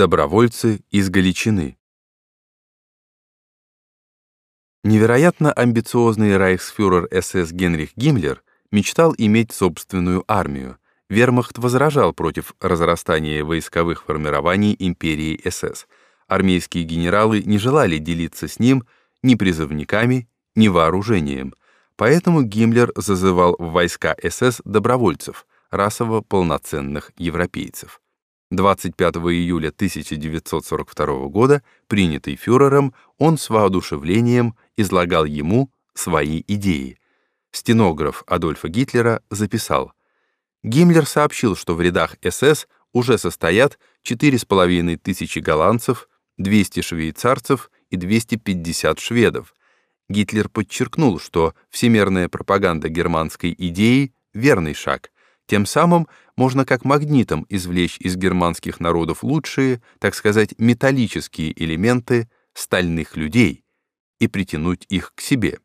Добровольцы из Галичины. Невероятно амбициозный рейхсфюрер СС Генрих Гиммлер мечтал иметь собственную армию. Вермахт возражал против разрастания войсковых формирований империи СС. Армейские генералы не желали делиться с ним ни призывниками, ни вооружением. Поэтому Гиммлер зазывал в войска СС добровольцев, расово полноценных европейцев. 25 июля 1942 года, принятый фюрером, он с воодушевлением излагал ему свои идеи. Стенограф Адольфа Гитлера записал «Гиммлер сообщил, что в рядах СС уже состоят 4,5 тысячи голландцев, 200 швейцарцев и 250 шведов. Гитлер подчеркнул, что всемирная пропаганда германской идеи — верный шаг — тем самым можно как магнитом извлечь из германских народов лучшие, так сказать, металлические элементы стальных людей и притянуть их к себе.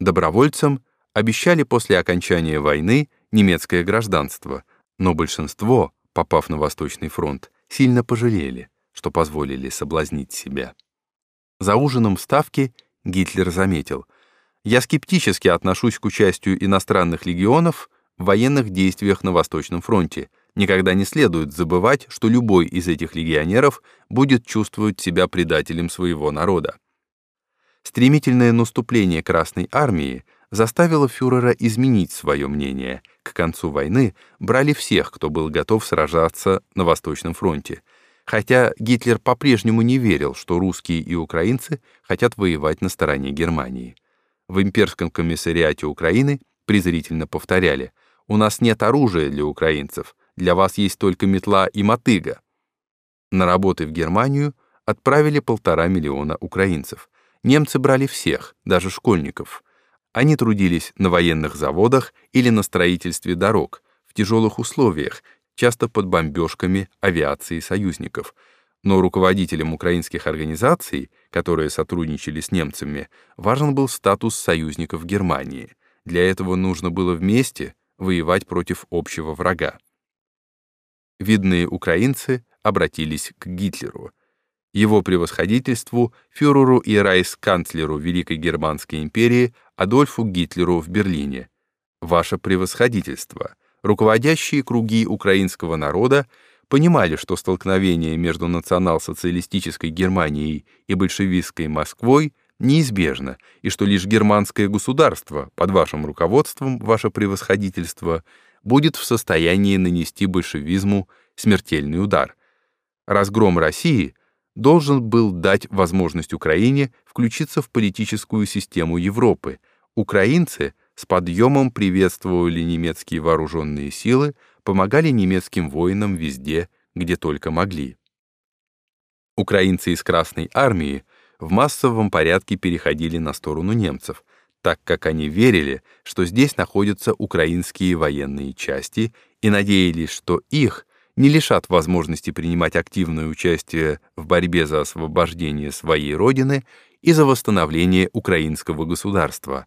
Добровольцам обещали после окончания войны немецкое гражданство, но большинство, попав на Восточный фронт, сильно пожалели, что позволили соблазнить себя. За ужином в Ставке Гитлер заметил, «Я скептически отношусь к участию иностранных легионов в военных действиях на Восточном фронте. Никогда не следует забывать, что любой из этих легионеров будет чувствовать себя предателем своего народа. Стремительное наступление Красной армии заставило фюрера изменить свое мнение. К концу войны брали всех, кто был готов сражаться на Восточном фронте. Хотя Гитлер по-прежнему не верил, что русские и украинцы хотят воевать на стороне Германии. В имперском комиссариате Украины презрительно повторяли – у нас нет оружия для украинцев, для вас есть только метла и мотыга. На работы в Германию отправили полтора миллиона украинцев. Немцы брали всех, даже школьников. Они трудились на военных заводах или на строительстве дорог, в тяжелых условиях, часто под бомбежками авиации союзников. Но руководителям украинских организаций, которые сотрудничали с немцами, важен был статус союзников Германии. Для этого нужно было вместе воевать против общего врага. Видные украинцы обратились к Гитлеру, его превосходительству, фюреру и райсканцлеру Великой Германской империи Адольфу Гитлеру в Берлине. Ваше превосходительство, руководящие круги украинского народа понимали, что столкновение между национал-социалистической Германией и большевистской Москвой — неизбежно, и что лишь германское государство под вашим руководством, ваше превосходительство, будет в состоянии нанести большевизму смертельный удар. Разгром России должен был дать возможность Украине включиться в политическую систему Европы. Украинцы с подъемом приветствовали немецкие вооруженные силы, помогали немецким воинам везде, где только могли. Украинцы из Красной армии — в массовом порядке переходили на сторону немцев, так как они верили, что здесь находятся украинские военные части и надеялись, что их не лишат возможности принимать активное участие в борьбе за освобождение своей родины и за восстановление украинского государства.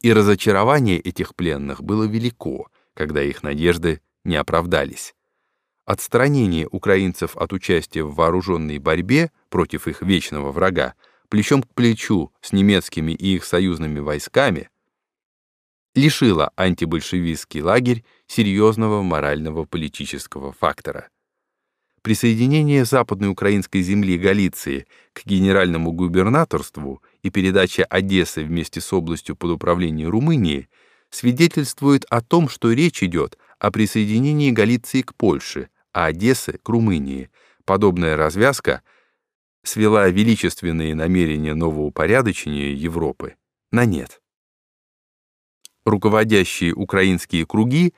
И разочарование этих пленных было велико, когда их надежды не оправдались. Отстранение украинцев от участия в вооруженной борьбе против их вечного врага плечом к плечу с немецкими и их союзными войсками, лишила антибольшевистский лагерь серьезного морального политического фактора. Присоединение западной украинской земли Галиции к генеральному губернаторству и передача Одессы вместе с областью под управление Румынии свидетельствует о том, что речь идет о присоединении Галиции к Польше, а Одессы — к Румынии. Подобная развязка — свела величественные намерения нового упорядочения Европы на нет. Руководящие украинские круги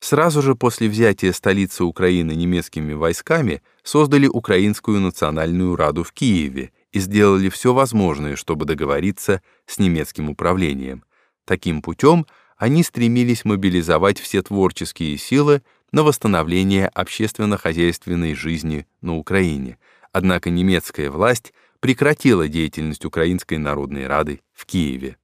сразу же после взятия столицы Украины немецкими войсками создали Украинскую национальную раду в Киеве и сделали все возможное, чтобы договориться с немецким управлением. Таким путем они стремились мобилизовать все творческие силы на восстановление общественно-хозяйственной жизни на Украине — Однако немецкая власть прекратила деятельность Украинской Народной Рады в Киеве.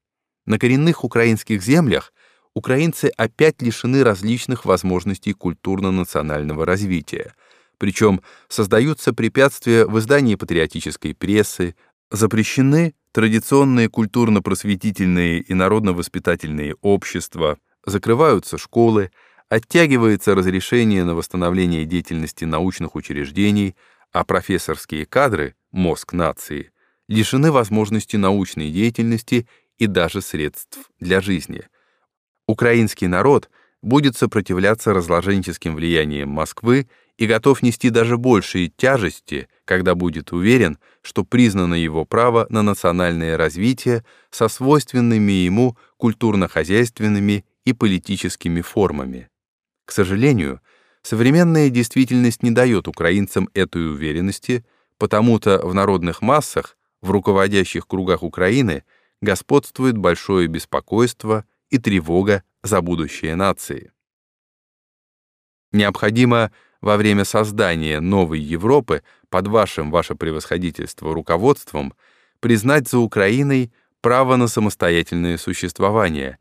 На коренных украинских землях украинцы опять лишены различных возможностей культурно-национального развития. Причем создаются препятствия в издании патриотической прессы, запрещены традиционные культурно-просветительные и народно-воспитательные общества, закрываются школы, оттягивается разрешение на восстановление деятельности научных учреждений, а профессорские кадры, мозг нации, лишены возможности научной деятельности и даже средств для жизни. Украинский народ будет сопротивляться разложенческим влияниям Москвы и готов нести даже большие тяжести, когда будет уверен, что признано его право на национальное развитие со свойственными ему культурно-хозяйственными и политическими формами. К сожалению, современная действительность не дает украинцам этой уверенности, потому-то в народных массах, в руководящих кругах Украины господствует большое беспокойство и тревога за будущее нации. Необходимо во время создания новой Европы под вашим ваше превосходительство руководством признать за Украиной право на самостоятельное существование.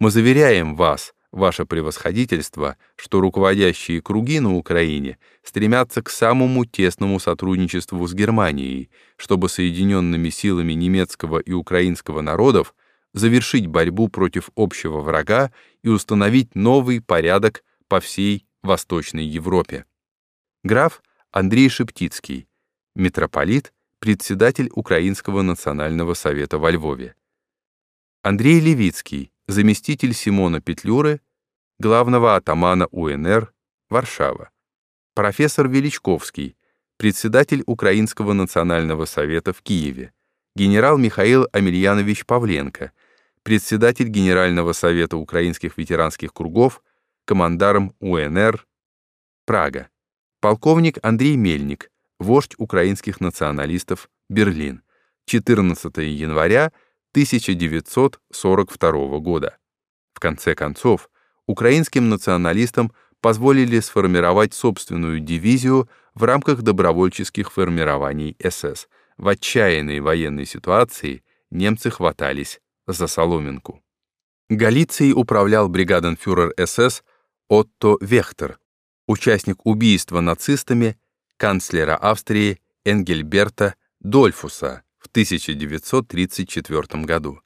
Мы заверяем вас, ваше превосходительство, что руководящие круги на Украине стремятся к самому тесному сотрудничеству с Германией, чтобы соединенными силами немецкого и украинского народов завершить борьбу против общего врага и установить новый порядок по всей Восточной Европе. Граф Андрей Шептицкий, митрополит, председатель Украинского национального совета во Львове. Андрей Левицкий, заместитель Симона Петлюры, главного атамана УНР, Варшава. Профессор Величковский, председатель Украинского национального совета в Киеве. Генерал Михаил Амельянович Павленко, председатель Генерального совета украинских ветеранских кругов, командарм УНР, Прага. Полковник Андрей Мельник, вождь украинских националистов, Берлин. 14 января 1942 года. В конце концов, украинским националистам позволили сформировать собственную дивизию в рамках добровольческих формирований СС. В отчаянной военной ситуации немцы хватались за соломинку. Галицией управлял бригаденфюрер СС Отто Вехтер, участник убийства нацистами канцлера Австрии Энгельберта Дольфуса в 1934 году.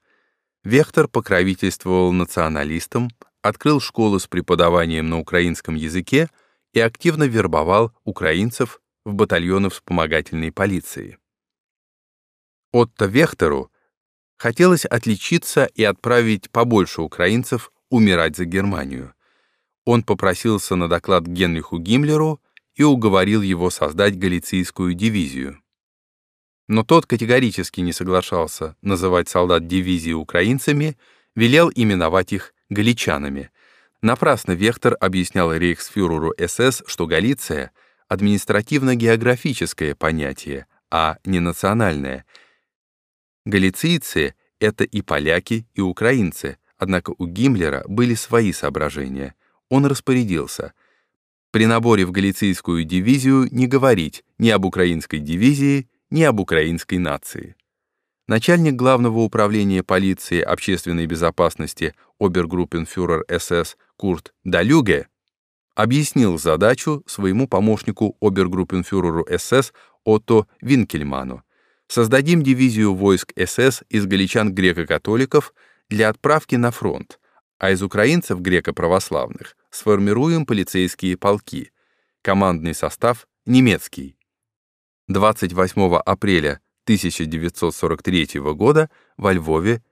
Вехтер покровительствовал националистам, открыл школы с преподаванием на украинском языке и активно вербовал украинцев в батальоны вспомогательной полиции. Отто Вехтеру хотелось отличиться и отправить побольше украинцев умирать за Германию. Он попросился на доклад Генриху Гиммлеру и уговорил его создать галицийскую дивизию но тот категорически не соглашался называть солдат дивизии украинцами, велел именовать их галичанами. Напрасно Вехтер объяснял рейхсфюреру СС, что Галиция — административно-географическое понятие, а не национальное. Галицийцы — это и поляки, и украинцы, однако у Гиммлера были свои соображения. Он распорядился — при наборе в галицийскую дивизию не говорить ни об украинской дивизии, ни об украинской нации. Начальник Главного управления полиции общественной безопасности обергруппенфюрер СС Курт Далюге объяснил задачу своему помощнику обергруппенфюреру СС Отто Винкельману. Создадим дивизию войск СС из галичан греко-католиков для отправки на фронт, а из украинцев греко-православных сформируем полицейские полки. Командный состав немецкий. 28 апреля 1943 года во Львове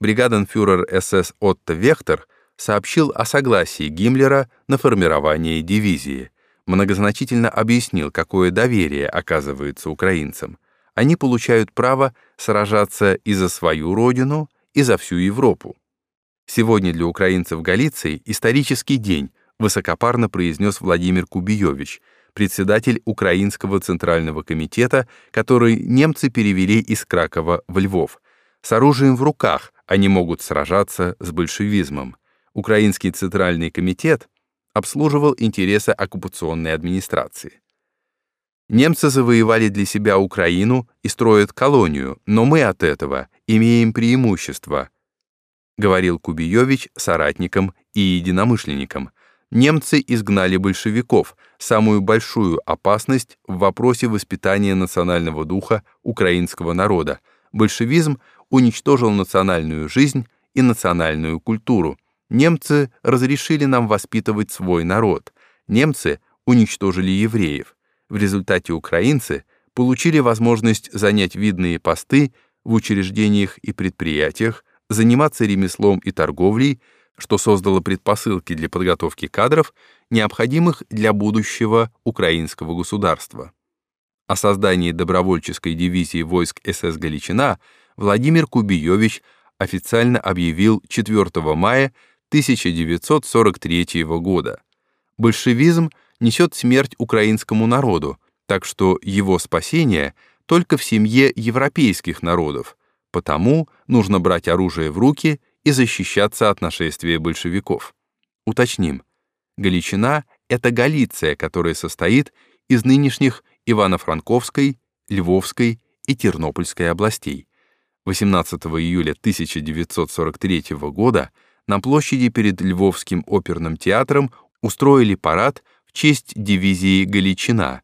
бригаденфюрер СС Отто Вехтер сообщил о согласии Гиммлера на формирование дивизии, многозначительно объяснил, какое доверие оказывается украинцам. Они получают право сражаться и за свою родину, и за всю Европу. Сегодня для украинцев Галиции исторический день, высокопарно произнес Владимир Кубиевич, председатель Украинского Центрального комитета, который немцы перевели из Кракова в Львов. С оружием в руках они могут сражаться с большевизмом. Украинский Центральный комитет обслуживал интересы оккупационной администрации. Немцы завоевали для себя Украину и строят колонию, но мы от этого имеем преимущество, говорил Кубиевич соратникам и единомышленникам. Немцы изгнали большевиков, самую большую опасность в вопросе воспитания национального духа украинского народа. Большевизм уничтожил национальную жизнь и национальную культуру. Немцы разрешили нам воспитывать свой народ. Немцы уничтожили евреев. В результате украинцы получили возможность занять видные посты в учреждениях и предприятиях, заниматься ремеслом и торговлей, что создало предпосылки для подготовки кадров, необходимых для будущего украинского государства. О создании добровольческой дивизии войск СС «Галичина» Владимир Кубиевич официально объявил 4 мая 1943 года. Большевизм несет смерть украинскому народу, так что его спасение только в семье европейских народов, потому нужно брать оружие в руки и защищаться от нашествия большевиков. Уточним, Галичина — это Галиция, которая состоит из нынешних Ивано-Франковской, Львовской и Тернопольской областей. 18 июля 1943 года на площади перед Львовским оперным театром устроили парад в честь дивизии «Галичина»,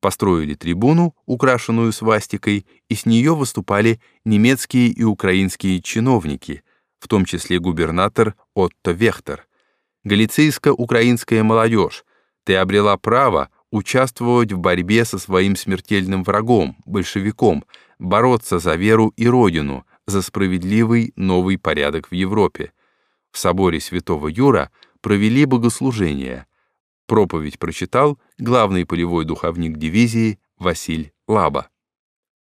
построили трибуну, украшенную свастикой, и с нее выступали немецкие и украинские чиновники, в том числе губернатор Отто Вехтер. Галицийско-украинская молодежь, ты обрела право участвовать в борьбе со своим смертельным врагом, большевиком, бороться за веру и родину, за справедливый новый порядок в Европе. В соборе святого Юра провели богослужение, Проповедь прочитал главный полевой духовник дивизии Василь Лаба.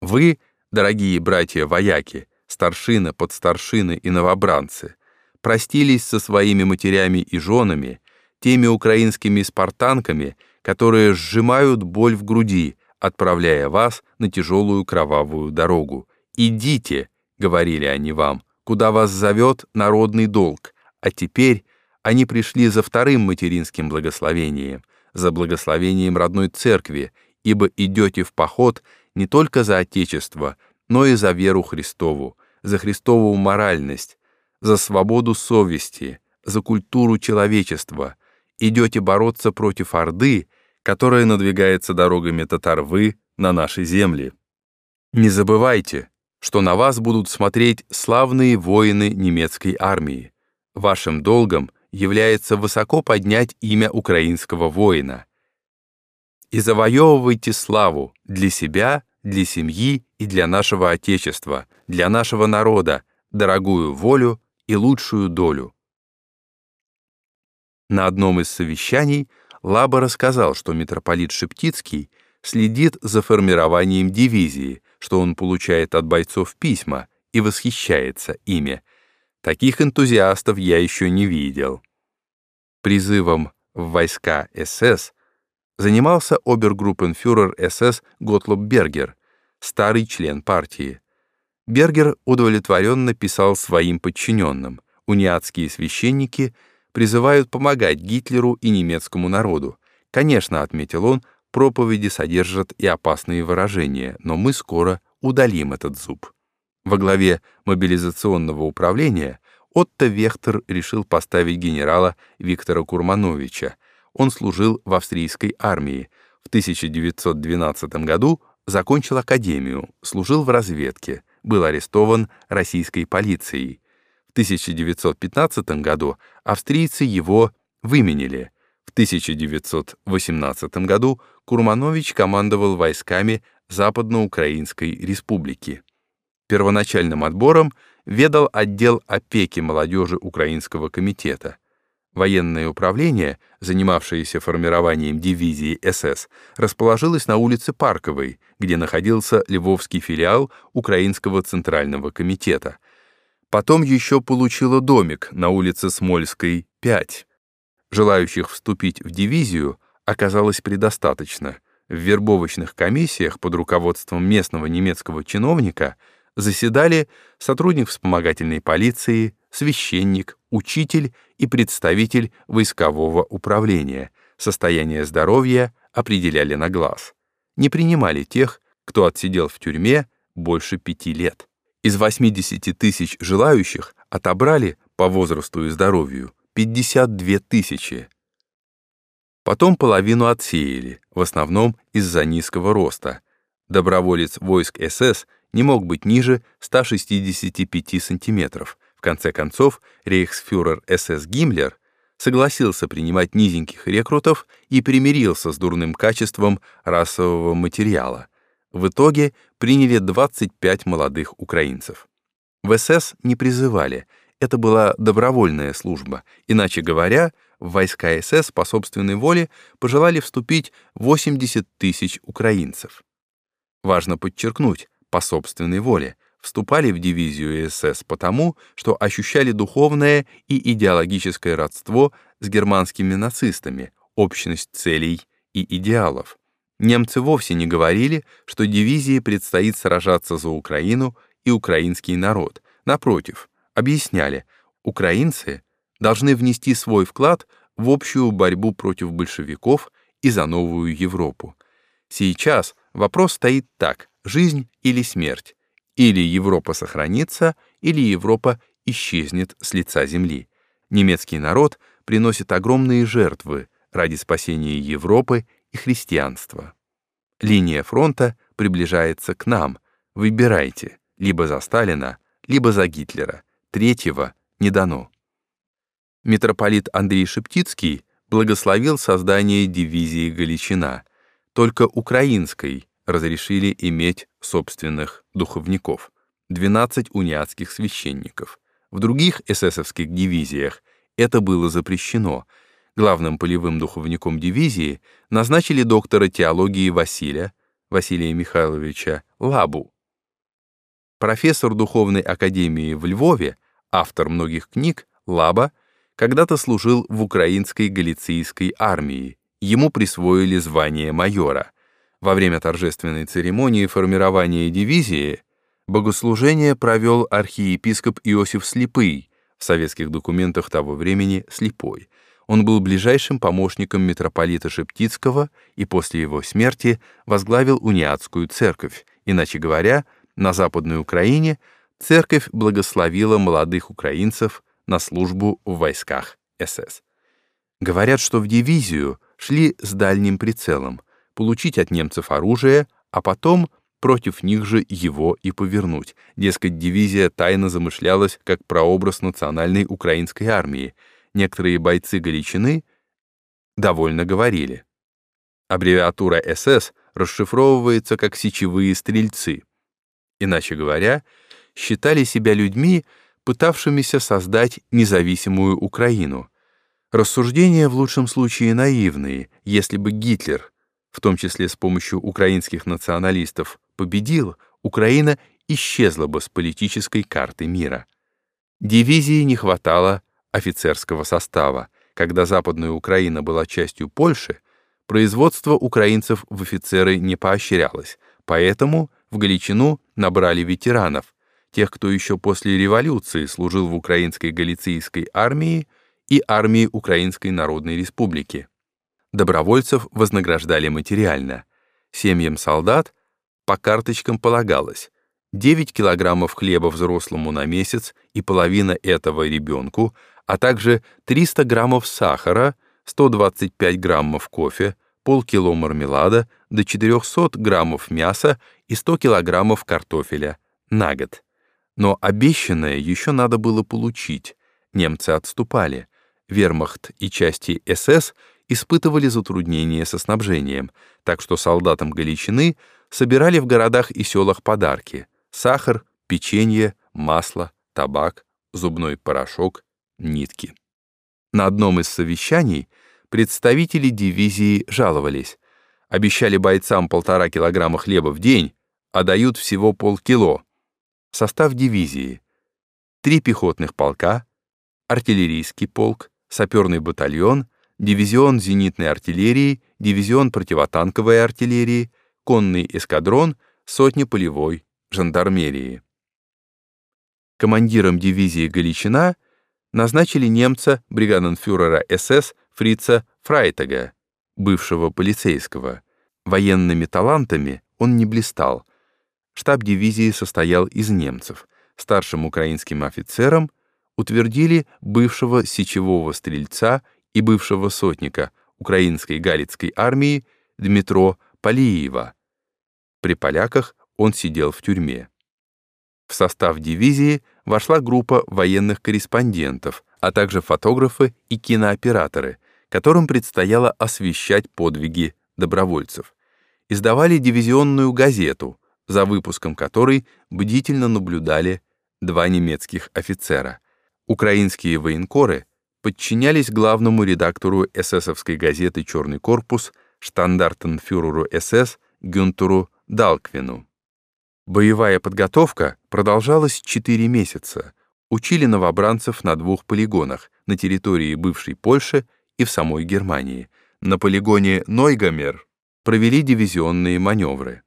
Вы, дорогие братья-вояки, старшины, подстаршины и новобранцы, простились со своими матерями и женами, теми украинскими спартанками, которые сжимают боль в груди, отправляя вас на тяжелую кровавую дорогу. «Идите», — говорили они вам, — «куда вас зовет народный долг, а теперь они пришли за вторым материнским благословением, за благословением родной церкви, ибо идете в поход не только за Отечество, но и за веру Христову, за Христову моральность, за свободу совести, за культуру человечества. Идете бороться против Орды, которая надвигается дорогами татар-вы на наши земли. Не забывайте, что на вас будут смотреть славные воины немецкой армии. Вашим долгом — является высоко поднять имя украинского воина. И завоевывайте славу для себя, для семьи и для нашего Отечества, для нашего народа, дорогую волю и лучшую долю. На одном из совещаний Лаба рассказал, что митрополит Шептицкий следит за формированием дивизии, что он получает от бойцов письма и восхищается ими, Таких энтузиастов я еще не видел. Призывом в войска СС занимался обергруппенфюрер СС Готлоб Бергер, старый член партии. Бергер удовлетворенно писал своим подчиненным. Униатские священники призывают помогать Гитлеру и немецкому народу. Конечно, отметил он, проповеди содержат и опасные выражения, но мы скоро удалим этот зуб. Во главе мобилизационного управления Отто Вехтер решил поставить генерала Виктора Курмановича. Он служил в австрийской армии. В 1912 году закончил академию, служил в разведке, был арестован российской полицией. В 1915 году австрийцы его выменили. В 1918 году Курманович командовал войсками Западноукраинской республики. Первоначальным отбором ведал отдел опеки молодежи Украинского комитета. Военное управление, занимавшееся формированием дивизии СС, расположилось на улице Парковой, где находился Львовский филиал Украинского центрального комитета. Потом еще получило домик на улице Смольской, 5. Желающих вступить в дивизию оказалось предостаточно. В вербовочных комиссиях под руководством местного немецкого чиновника – заседали сотрудник вспомогательной полиции, священник, учитель и представитель войскового управления. Состояние здоровья определяли на глаз. Не принимали тех, кто отсидел в тюрьме больше пяти лет. Из 80 тысяч желающих отобрали по возрасту и здоровью 52 тысячи. Потом половину отсеяли, в основном из-за низкого роста. Доброволец войск СС не мог быть ниже 165 сантиметров. В конце концов, рейхсфюрер СС Гиммлер согласился принимать низеньких рекрутов и примирился с дурным качеством расового материала. В итоге приняли 25 молодых украинцев. В СС не призывали, это была добровольная служба, иначе говоря, в войска СС по собственной воле пожелали вступить 80 тысяч украинцев. Важно подчеркнуть, по собственной воле, вступали в дивизию СС потому, что ощущали духовное и идеологическое родство с германскими нацистами, общность целей и идеалов. Немцы вовсе не говорили, что дивизии предстоит сражаться за Украину и украинский народ. Напротив, объясняли, украинцы должны внести свой вклад в общую борьбу против большевиков и за новую Европу. Сейчас вопрос стоит так — жизнь или смерть. Или Европа сохранится, или Европа исчезнет с лица земли. Немецкий народ приносит огромные жертвы ради спасения Европы и христианства. Линия фронта приближается к нам. Выбирайте, либо за Сталина, либо за Гитлера. Третьего не дано. Митрополит Андрей Шептицкий благословил создание дивизии Галичина, только украинской разрешили иметь собственных духовников, 12 униатских священников. В других эсэсовских дивизиях это было запрещено — главным полевым духовником дивизии назначили доктора теологии Василия, Василия Михайловича Лабу. Профессор Духовной академии в Львове, автор многих книг, Лаба, когда-то служил в украинской галицийской армии, ему присвоили звание майора. Во время торжественной церемонии формирования дивизии богослужение провел архиепископ Иосиф Слепый, в советских документах того времени Слепой — он был ближайшим помощником митрополита Шептицкого и после его смерти возглавил униатскую церковь. Иначе говоря, на Западной Украине церковь благословила молодых украинцев на службу в войсках СС. Говорят, что в дивизию шли с дальним прицелом получить от немцев оружие, а потом против них же его и повернуть. Дескать, дивизия тайно замышлялась как прообраз национальной украинской армии — некоторые бойцы Галичины довольно говорили. Аббревиатура СС расшифровывается как «сечевые стрельцы». Иначе говоря, считали себя людьми, пытавшимися создать независимую Украину. Рассуждения в лучшем случае наивные, если бы Гитлер, в том числе с помощью украинских националистов, победил, Украина исчезла бы с политической карты мира. Дивизии не хватало офицерского состава. Когда Западная Украина была частью Польши, производство украинцев в офицеры не поощрялось, поэтому в Галичину набрали ветеранов, тех, кто еще после революции служил в украинской галицийской армии и армии Украинской Народной Республики. Добровольцев вознаграждали материально. Семьям солдат по карточкам полагалось 9 килограммов хлеба взрослому на месяц и половина этого ребенку, а также 300 граммов сахара, 125 граммов кофе, полкило мармелада, до 400 граммов мяса и 100 килограммов картофеля на год. Но обещанное еще надо было получить. Немцы отступали. Вермахт и части СС испытывали затруднения со снабжением, так что солдатам Галичины собирали в городах и селах подарки — сахар, печенье, масло, табак, зубной порошок, нитки. На одном из совещаний представители дивизии жаловались. Обещали бойцам полтора килограмма хлеба в день, а дают всего полкило. Состав дивизии. Три пехотных полка, артиллерийский полк, саперный батальон, дивизион зенитной артиллерии, дивизион противотанковой артиллерии, конный эскадрон, сотня полевой жандармерии. Командиром дивизии Галичина назначили немца, бригаденфюрера СС Фрица Фрайтага, бывшего полицейского. Военными талантами он не блистал. Штаб дивизии состоял из немцев. Старшим украинским офицерам утвердили бывшего сечевого стрельца и бывшего сотника, украинской Галицкой армии Дмитро Полиева. При поляках он сидел в тюрьме. В состав дивизии вошла группа военных корреспондентов, а также фотографы и кинооператоры, которым предстояло освещать подвиги добровольцев. Издавали дивизионную газету, за выпуском которой бдительно наблюдали два немецких офицера. Украинские военкоры подчинялись главному редактору эсэсовской газеты «Черный корпус» штандартенфюреру СС Гюнтеру Далквину. Боевая подготовка продолжалась 4 месяца. Учили новобранцев на двух полигонах на территории бывшей Польши и в самой Германии. На полигоне Нойгамер провели дивизионные маневры.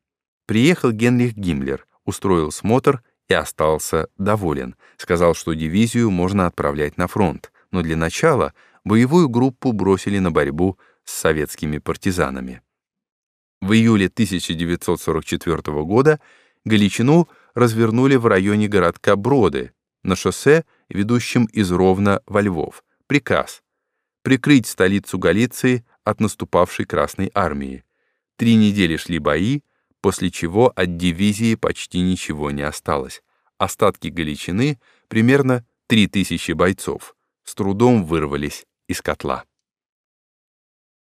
Приехал Генрих Гиммлер, устроил смотр и остался доволен. Сказал, что дивизию можно отправлять на фронт, но для начала боевую группу бросили на борьбу с советскими партизанами. В июле 1944 года Галичину развернули в районе городка Броды, на шоссе, ведущем из Ровно во Львов. Приказ — прикрыть столицу Галиции от наступавшей Красной армии. Три недели шли бои, после чего от дивизии почти ничего не осталось. Остатки Галичины, примерно 3000 бойцов, с трудом вырвались из котла.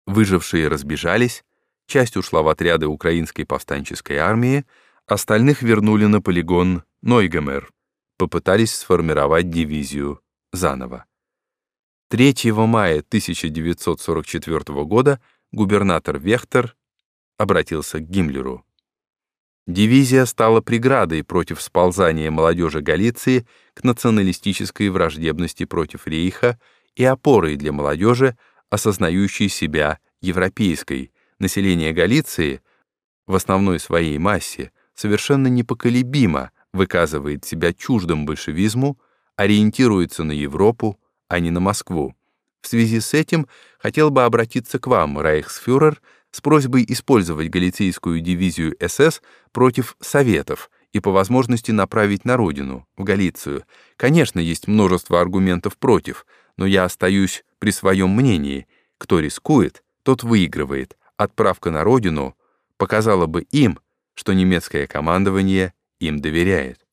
Выжившие разбежались, часть ушла в отряды украинской повстанческой армии, остальных вернули на полигон Нойгамер, попытались сформировать дивизию заново. 3 мая 1944 года губернатор Вехтер обратился к Гиммлеру. Дивизия стала преградой против сползания молодежи Галиции к националистической враждебности против Рейха и опорой для молодежи, осознающей себя европейской. Население Галиции в основной своей массе совершенно непоколебимо выказывает себя чуждым большевизму, ориентируется на Европу, а не на Москву. В связи с этим хотел бы обратиться к вам, рейхсфюрер, с просьбой использовать галицийскую дивизию СС против Советов и по возможности направить на родину, в Галицию. Конечно, есть множество аргументов против, но я остаюсь при своем мнении. Кто рискует, тот выигрывает. Отправка на родину показала бы им, что немецкое командование им доверяет.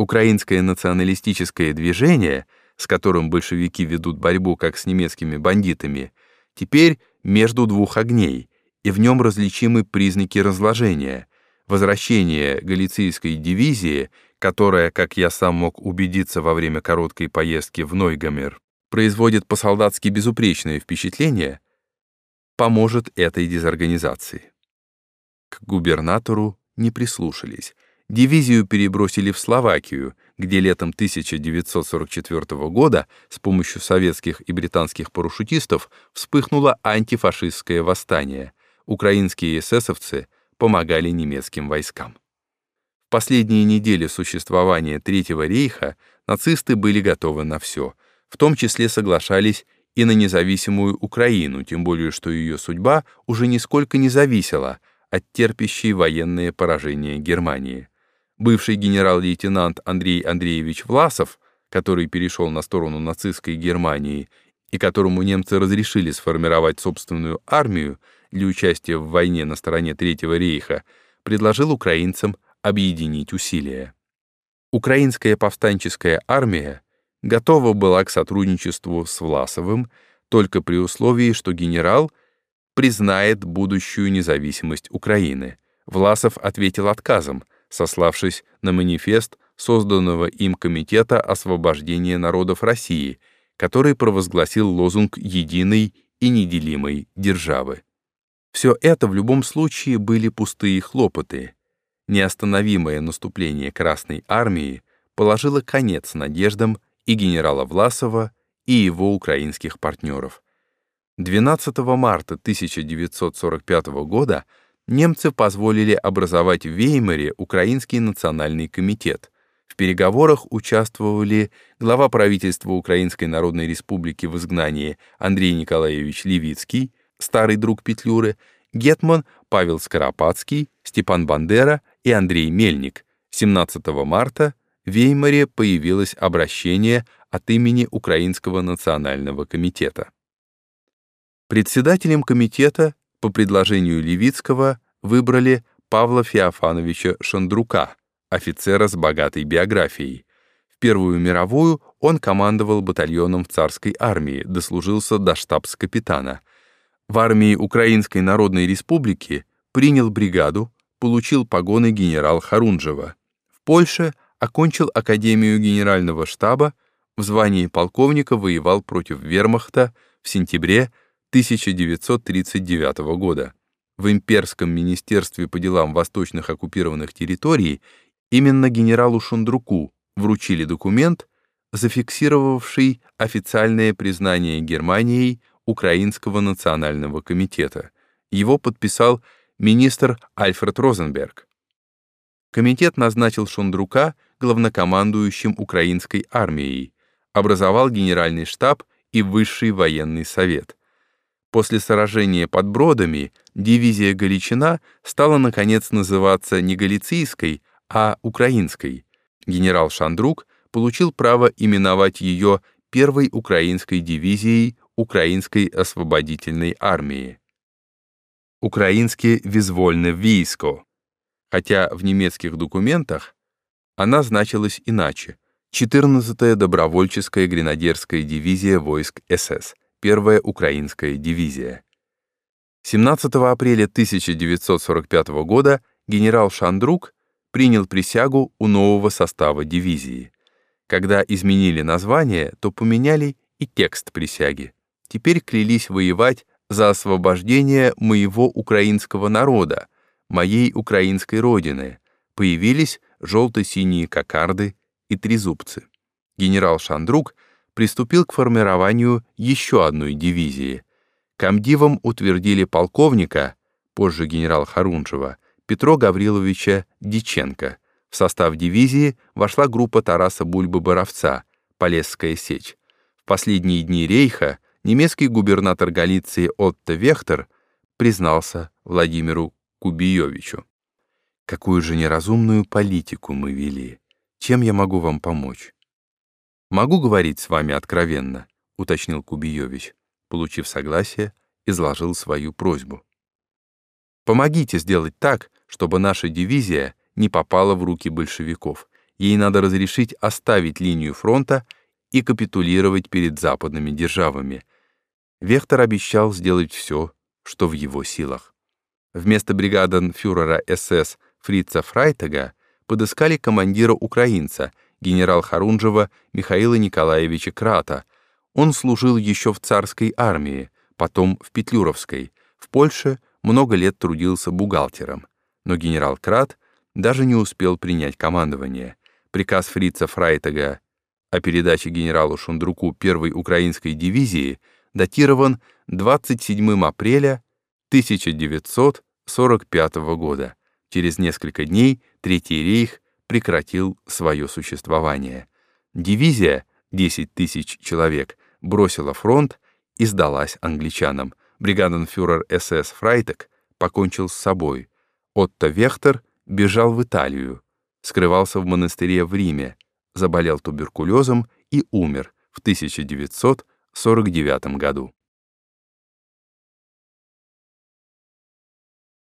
Украинское националистическое движение, с которым большевики ведут борьбу как с немецкими бандитами, теперь между двух огней, и в нем различимы признаки разложения, возвращение галицийской дивизии, которая, как я сам мог убедиться во время короткой поездки в Нойгамер, производит по-солдатски безупречное впечатление, поможет этой дезорганизации. К губернатору не прислушались. Дивизию перебросили в Словакию, где летом 1944 года с помощью советских и британских парашютистов вспыхнуло антифашистское восстание. Украинские эсэсовцы помогали немецким войскам. В последние недели существования Третьего рейха нацисты были готовы на все, в том числе соглашались и на независимую Украину, тем более что ее судьба уже нисколько не зависела от терпящей военные поражения Германии бывший генерал-лейтенант Андрей Андреевич Власов, который перешел на сторону нацистской Германии и которому немцы разрешили сформировать собственную армию для участия в войне на стороне Третьего рейха, предложил украинцам объединить усилия. Украинская повстанческая армия готова была к сотрудничеству с Власовым только при условии, что генерал признает будущую независимость Украины. Власов ответил отказом — сославшись на манифест созданного им Комитета освобождения народов России, который провозгласил лозунг единой и неделимой державы. Все это в любом случае были пустые хлопоты. Неостановимое наступление Красной Армии положило конец надеждам и генерала Власова, и его украинских партнеров. 12 марта 1945 года немцы позволили образовать в Веймаре Украинский национальный комитет. В переговорах участвовали глава правительства Украинской Народной Республики в изгнании Андрей Николаевич Левицкий, старый друг Петлюры, Гетман Павел Скоропадский, Степан Бандера и Андрей Мельник. 17 марта в Веймаре появилось обращение от имени Украинского национального комитета. Председателем комитета по предложению Левицкого выбрали Павла Феофановича Шандрука, офицера с богатой биографией. В Первую мировую он командовал батальоном в царской армии, дослужился до штабс-капитана. В армии Украинской Народной Республики принял бригаду, получил погоны генерал Харунжева. В Польше окончил Академию Генерального штаба, в звании полковника воевал против вермахта в сентябре 1939 года. В Имперском министерстве по делам восточных оккупированных территорий именно генералу Шундруку вручили документ, зафиксировавший официальное признание Германией Украинского национального комитета. Его подписал министр Альфред Розенберг. Комитет назначил Шундрука главнокомандующим украинской армией, образовал генеральный штаб и высший военный совет. После сражения под Бродами дивизия Галичина стала наконец называться не Галицийской, а Украинской. Генерал Шандрук получил право именовать ее первой украинской дивизией Украинской освободительной армии. Украинские визвольне військо, хотя в немецких документах она значилась иначе. 14-я добровольческая гренадерская дивизия войск СС, первая украинская дивизия. 17 апреля 1945 года генерал Шандрук принял присягу у нового состава дивизии. Когда изменили название, то поменяли и текст присяги. Теперь клялись воевать за освобождение моего украинского народа, моей украинской родины. Появились желто-синие кокарды и трезубцы. Генерал Шандрук приступил к формированию еще одной дивизии. Комдивом утвердили полковника, позже генерал Харунжева, Петро Гавриловича Диченко. В состав дивизии вошла группа Тараса Бульбы-Боровца, Полесская сечь. В последние дни рейха немецкий губернатор Галиции Отто Вехтер признался Владимиру Кубиевичу. «Какую же неразумную политику мы вели!» Чем я могу вам помочь? Могу говорить с вами откровенно, уточнил Кубиевич. Получив согласие, изложил свою просьбу. Помогите сделать так, чтобы наша дивизия не попала в руки большевиков. Ей надо разрешить оставить линию фронта и капитулировать перед западными державами. Вехтер обещал сделать все, что в его силах. Вместо бригаденфюрера СС Фрица Фрайтега подыскали командира украинца, генерал Харунжева Михаила Николаевича Крата. Он служил еще в царской армии, потом в Петлюровской. В Польше много лет трудился бухгалтером. Но генерал Крат даже не успел принять командование. Приказ фрица Фрайтега о передаче генералу Шундруку первой украинской дивизии датирован 27 апреля 1945 года. Через несколько дней Третий рейх прекратил свое существование. Дивизия, 10 тысяч человек, бросила фронт и сдалась англичанам. Бригаденфюрер СС Фрайтек покончил с собой. Отто Вехтер бежал в Италию, скрывался в монастыре в Риме, заболел туберкулезом и умер в 1949 году.